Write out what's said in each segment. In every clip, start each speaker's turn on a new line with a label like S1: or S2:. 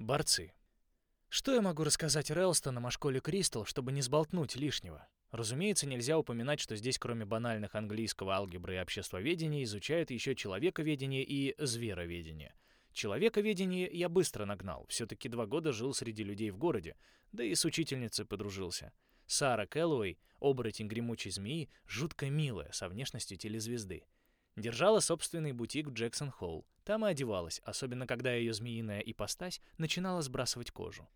S1: Борцы. Что я могу рассказать Релстонам о школе Кристал, чтобы не сболтнуть лишнего? Разумеется, нельзя упоминать, что здесь кроме банальных английского алгебры и обществоведения изучают еще человековедение и звероведение. Человековедение я быстро нагнал, все-таки два года жил среди людей в городе, да и с учительницей подружился. Сара Кэллоуэй, оборотень гремучей змеи, жутко милая, со внешностью телезвезды. Держала собственный бутик в Джексон-Холл. Там и одевалась, особенно когда ее змеиная ипостась начинала сбрасывать кожу.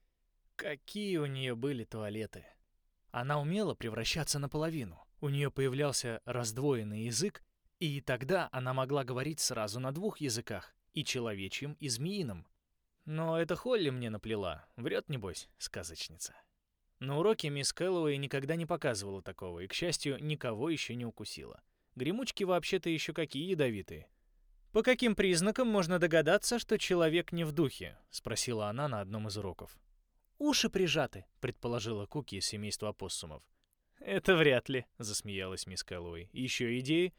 S1: Какие у нее были туалеты! Она умела превращаться наполовину. У нее появлялся раздвоенный язык, и тогда она могла говорить сразу на двух языках, и человечьим, и змеиным. Но это Холли мне наплела. Врет, небось, сказочница. На уроке мисс Кэллоуэй никогда не показывала такого, и, к счастью, никого еще не укусила. Гремучки вообще-то еще какие ядовитые. «По каким признакам можно догадаться, что человек не в духе?» — спросила она на одном из уроков. «Уши прижаты», — предположила Куки из семейства опоссумов. «Это вряд ли», — засмеялась мисс Кэллоуэй. «Еще идеи?»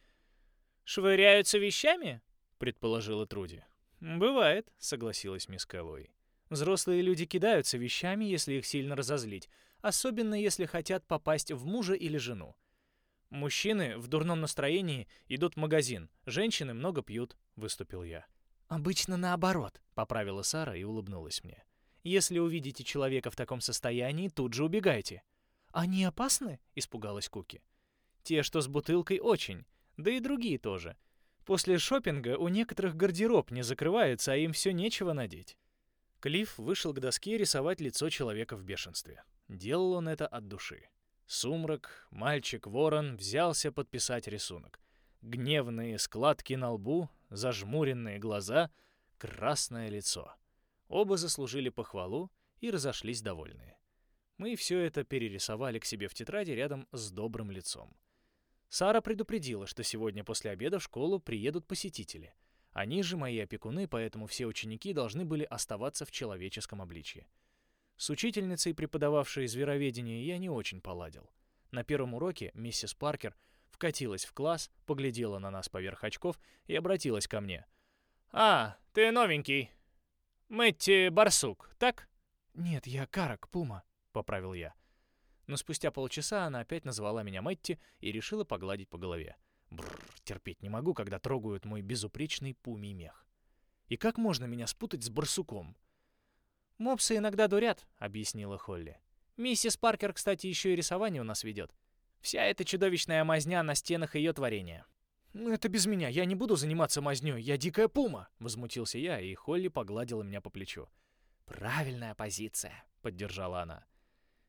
S1: «Швыряются вещами?» — предположила Труди. «Бывает», — согласилась мисс Кэллоуэй. «Взрослые люди кидаются вещами, если их сильно разозлить, особенно если хотят попасть в мужа или жену. Мужчины в дурном настроении идут в магазин, женщины много пьют», — выступил я. «Обычно наоборот», — поправила Сара и улыбнулась мне. Если увидите человека в таком состоянии, тут же убегайте. Они опасны? испугалась Куки. Те, что с бутылкой, очень, да и другие тоже. После шопинга у некоторых гардероб не закрывается, а им все нечего надеть. Клифф вышел к доске рисовать лицо человека в бешенстве. Делал он это от души. Сумрак, мальчик-ворон, взялся подписать рисунок. Гневные складки на лбу, зажмуренные глаза, красное лицо. Оба заслужили похвалу и разошлись довольные. Мы все это перерисовали к себе в тетради рядом с добрым лицом. Сара предупредила, что сегодня после обеда в школу приедут посетители. Они же мои опекуны, поэтому все ученики должны были оставаться в человеческом обличье. С учительницей, преподававшей звероведение, я не очень поладил. На первом уроке миссис Паркер вкатилась в класс, поглядела на нас поверх очков и обратилась ко мне. «А, ты новенький. Мэтти Барсук, так?» «Нет, я Карак, Пума», — поправил я. Но спустя полчаса она опять назвала меня Мэтти и решила погладить по голове. Бррр, терпеть не могу, когда трогают мой безупречный пумий мех. И как можно меня спутать с барсуком? «Мопсы иногда дурят», — объяснила Холли. «Миссис Паркер, кстати, еще и рисование у нас ведет. Вся эта чудовищная мазня на стенах ее творения. «Ну это без меня, я не буду заниматься мазнёй, я дикая пума!» Возмутился я, и Холли погладила меня по плечу. «Правильная позиция», — поддержала она.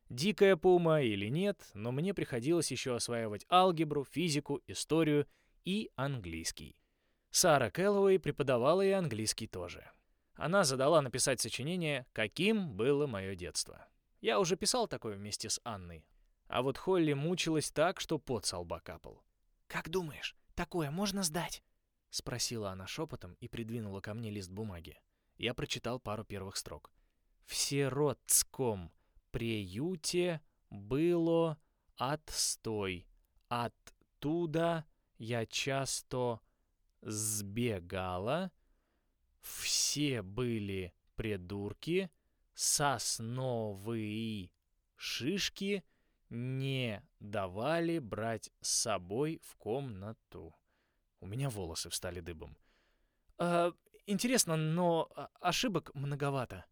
S1: Дикая пума или нет, но мне приходилось еще осваивать алгебру, физику, историю и английский. Сара Кэллоуэй преподавала и английский тоже. Она задала написать сочинение «Каким было мое детство». Я уже писал такое вместе с Анной. А вот Холли мучилась так, что пот со лба капал. «Как думаешь, Такое можно сдать?» — спросила она шепотом и придвинула ко мне лист бумаги. Я прочитал пару первых строк. «В сиротском приюте было отстой. Оттуда я часто сбегала. Все были придурки, сосновые шишки — не давали брать с собой в комнату. У меня волосы встали дыбом. «А, интересно, но ошибок многовато».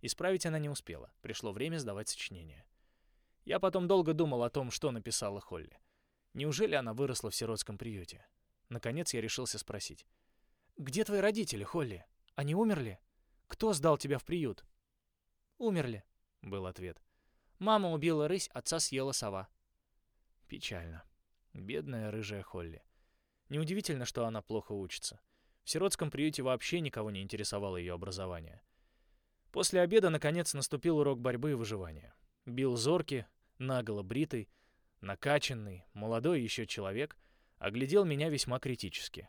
S1: Исправить она не успела. Пришло время сдавать сочинение. Я потом долго думал о том, что написала Холли. Неужели она выросла в сиротском приюте? Наконец я решился спросить. «Где твои родители, Холли? Они умерли? Кто сдал тебя в приют?» «Умерли», — был ответ. Мама убила рысь, отца съела сова. Печально. Бедная рыжая Холли. Неудивительно, что она плохо учится. В сиротском приюте вообще никого не интересовало ее образование. После обеда, наконец, наступил урок борьбы и выживания. Бил зоркий, наголо бритый, накачанный, молодой еще человек, оглядел меня весьма критически.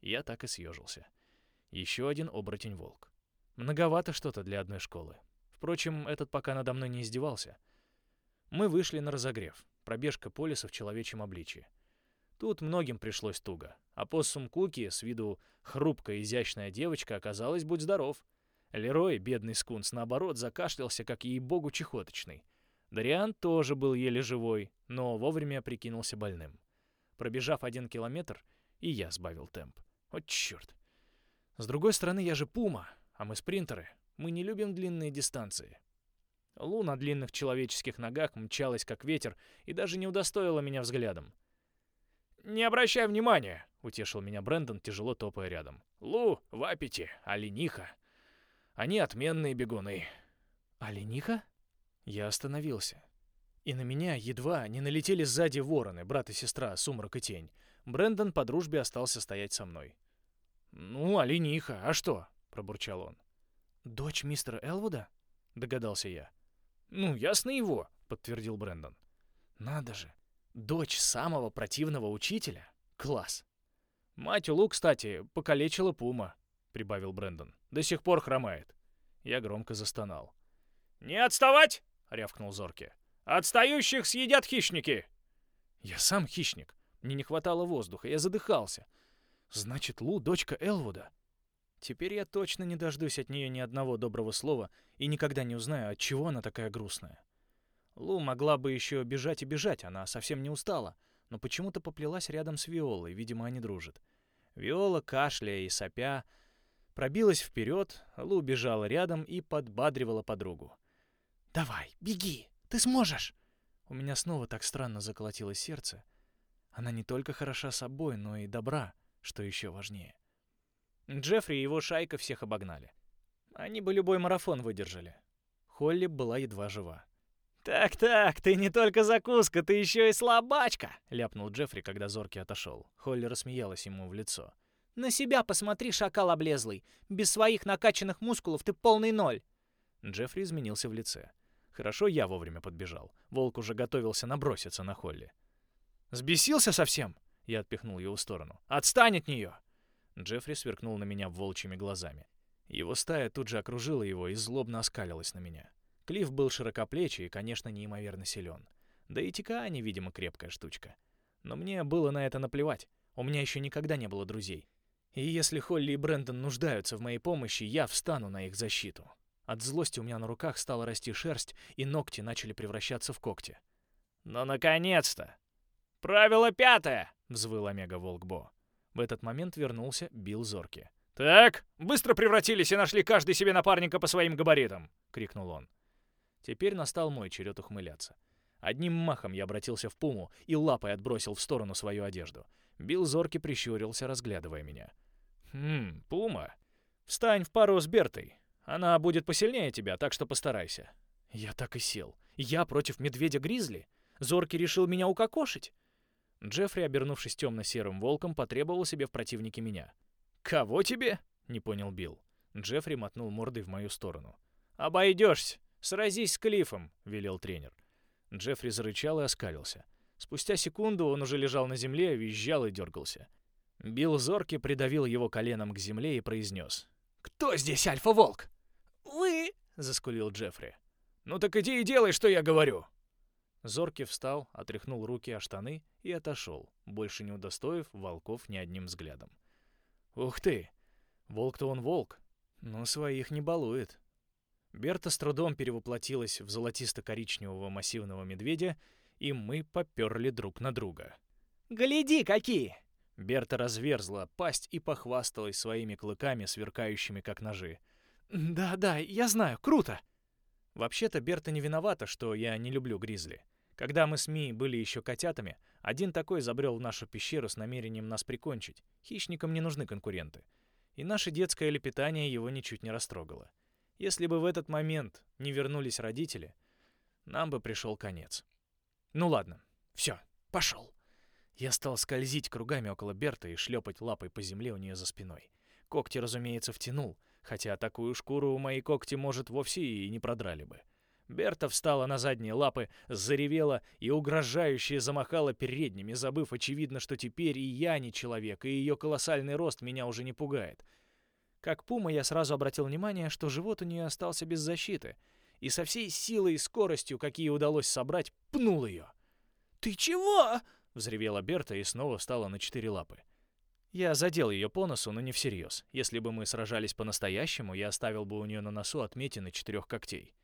S1: Я так и съежился. Еще один оборотень-волк. Многовато что-то для одной школы. Впрочем, этот пока надо мной не издевался — мы вышли на разогрев. Пробежка по лесу в человечьем обличье. Тут многим пришлось туго. А поссум Куки, с виду хрупкая изящная девочка, оказалась, будь здоров. Лерой, бедный скунс, наоборот, закашлялся, как ей-богу чехоточный. Дариан тоже был еле живой, но вовремя прикинулся больным. Пробежав один километр, и я сбавил темп. Вот черт. С другой стороны, я же пума, а мы спринтеры. Мы не любим длинные дистанции. Лу на длинных человеческих ногах мчалась, как ветер, и даже не удостоила меня взглядом. «Не обращай внимания!» — утешил меня Брэндон, тяжело топая рядом. «Лу, Вапити, Олениха. Они отменные бегуны». «Олениха?» Я остановился. И на меня едва не налетели сзади вороны, брат и сестра, Сумрак и Тень. Брэндон по дружбе остался стоять со мной. «Ну, олениха, а что?» — пробурчал он. «Дочь мистера Элвуда?» — догадался я. «Ну, ясно его», — подтвердил Брэндон. «Надо же, дочь самого противного учителя? Класс!» «Мать Лу, кстати, покалечила пума», — прибавил Брэндон. «До сих пор хромает». Я громко застонал. «Не отставать!» — рявкнул Зорки. «Отстающих съедят хищники!» «Я сам хищник. Мне не хватало воздуха, я задыхался. Значит, Лу — дочка Элвуда. Теперь я точно не дождусь от нее ни одного доброго слова и никогда не узнаю, от чего она такая грустная. Лу могла бы еще бежать и бежать, она совсем не устала, но почему-то поплелась рядом с Виолой, видимо, они дружат. Виола, кашляя и сопя, пробилась вперед, Лу бежала рядом и подбадривала подругу. «Давай, беги, ты сможешь!» У меня снова так странно заколотилось сердце. Она не только хороша собой, но и добра, что еще важнее. Джеффри и его шайка всех обогнали. Они бы любой марафон выдержали. Холли была едва жива. «Так-так, ты не только закуска, ты еще и слабачка!» — ляпнул Джеффри, когда Зорки отошел. Холли рассмеялась ему в лицо. «На себя посмотри, шакал облезлый! Без своих накачанных мускулов ты полный ноль!» Джеффри изменился в лице. Хорошо я вовремя подбежал. Волк уже готовился наброситься на Холли. «Сбесился совсем?» Я отпихнул его в сторону. «Отстань от нее!» Джеффри сверкнул на меня волчьими глазами. Его стая тут же окружила его и злобно оскалилась на меня. Клифф был широкоплечий и, конечно, неимоверно силен. Да и Тикаани, видимо, крепкая штучка. Но мне было на это наплевать. У меня еще никогда не было друзей. И если Холли и Брэндон нуждаются в моей помощи, я встану на их защиту. От злости у меня на руках стала расти шерсть, и ногти начали превращаться в когти. «Ну, наконец-то! Правило пятое!» — взвыл Омега Волкбо. В этот момент вернулся Билл Зорки. «Так, быстро превратились и нашли каждый себе напарника по своим габаритам!» — крикнул он. Теперь настал мой черед ухмыляться. Одним махом я обратился в пуму и лапой отбросил в сторону свою одежду. Билл Зорки прищурился, разглядывая меня. «Хм, пума. Встань в пару с Бертой. Она будет посильнее тебя, так что постарайся». Я так и сел. Я против медведя-гризли? Зорки решил меня укокошить? Джеффри, обернувшись темно-серым волком, потребовал себе в противнике меня. «Кого тебе?» — не понял Билл. Джеффри мотнул мордой в мою сторону. «Обойдешься! Сразись с Клиффом!» — велел тренер. Джеффри зарычал и оскалился. Спустя секунду он уже лежал на земле, визжал и дергался. Билл зорки придавил его коленом к земле и произнес. «Кто здесь альфа-волк?» «Вы!» — заскулил Джеффри. «Ну так иди и делай, что я говорю!» Зорки встал, отряхнул руки о штаны и отошел, больше не удостоив волков ни одним взглядом. «Ух ты! Волк-то он волк, но своих не балует». Берта с трудом перевоплотилась в золотисто-коричневого массивного медведя, и мы поперли друг на друга. «Гляди, какие!» Берта разверзла пасть и похвасталась своими клыками, сверкающими как ножи. «Да-да, я знаю, круто!» Вообще-то Берта не виновата, что я не люблю гризли. Когда мы с Ми были еще котятами, один такой забрел в нашу пещеру с намерением нас прикончить. Хищникам не нужны конкуренты. И наше детское лепетание его ничуть не растрогало. Если бы в этот момент не вернулись родители, нам бы пришел конец. Ну ладно, все, пошел. Я стал скользить кругами около Берта и шлепать лапой по земле у нее за спиной. Когти, разумеется, втянул, хотя такую шкуру моей когти, может, вовсе и не продрали бы. Берта встала на задние лапы, заревела и угрожающе замахала передними, забыв, очевидно, что теперь и я не человек, и ее колоссальный рост меня уже не пугает. Как пума я сразу обратил внимание, что живот у нее остался без защиты, и со всей силой и скоростью, какие удалось собрать, пнул ее. «Ты чего?» — взревела Берта и снова встала на четыре лапы. Я задел ее по носу, но не всерьез. Если бы мы сражались по-настоящему, я оставил бы у нее на носу отметины четырех когтей.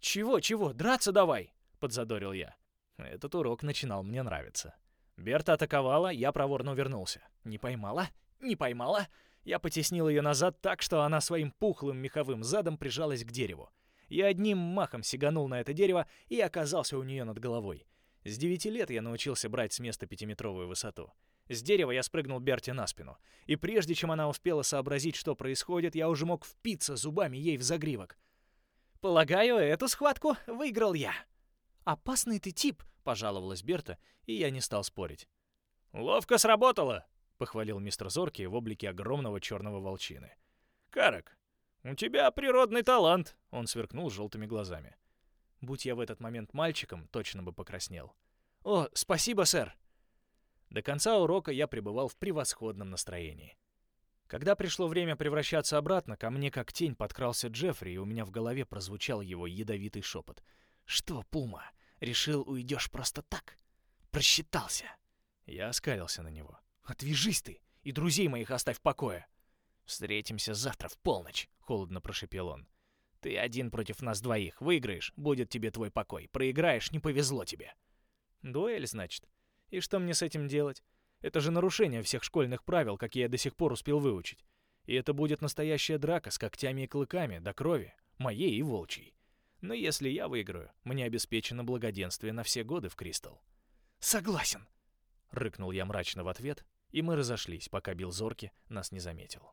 S1: «Чего, чего? Драться давай!» — подзадорил я. Этот урок начинал мне нравиться. Берта атаковала, я проворно вернулся. Не поймала? Не поймала? Я потеснил ее назад так, что она своим пухлым меховым задом прижалась к дереву. Я одним махом сиганул на это дерево и оказался у нее над головой. С девяти лет я научился брать с места пятиметровую высоту. С дерева я спрыгнул Берти на спину. И прежде чем она успела сообразить, что происходит, я уже мог впиться зубами ей в загривок. «Полагаю, эту схватку выиграл я». «Опасный ты тип», — пожаловалась Берта, и я не стал спорить.
S2: «Ловко сработало», —
S1: похвалил мистер Зорки в облике огромного черного волчины.
S2: «Карак, у тебя природный талант», — он сверкнул желтыми глазами.
S1: Будь я в этот момент мальчиком, точно бы покраснел. «О, спасибо, сэр!» До конца урока я пребывал в превосходном настроении. Когда пришло время превращаться обратно, ко мне как тень подкрался Джеффри, и у меня в голове прозвучал его ядовитый шепот. «Что, Пума, решил, уйдешь просто так? Просчитался!» Я оскалился на него. «Отвяжись ты, и друзей моих оставь в покое!» «Встретимся завтра в полночь», — холодно прошепел он. «Ты один против нас двоих. Выиграешь — будет тебе твой покой. Проиграешь — не повезло тебе». «Дуэль, значит?» И что мне с этим делать? Это же нарушение всех школьных правил, какие я до сих пор успел выучить. И это будет настоящая драка с когтями и клыками до крови, моей и волчьей. Но если я выиграю, мне обеспечено благоденствие на все годы в Кристалл. «Согласен!» — рыкнул я мрачно в ответ, и мы разошлись, пока Билл Зорки нас не заметил.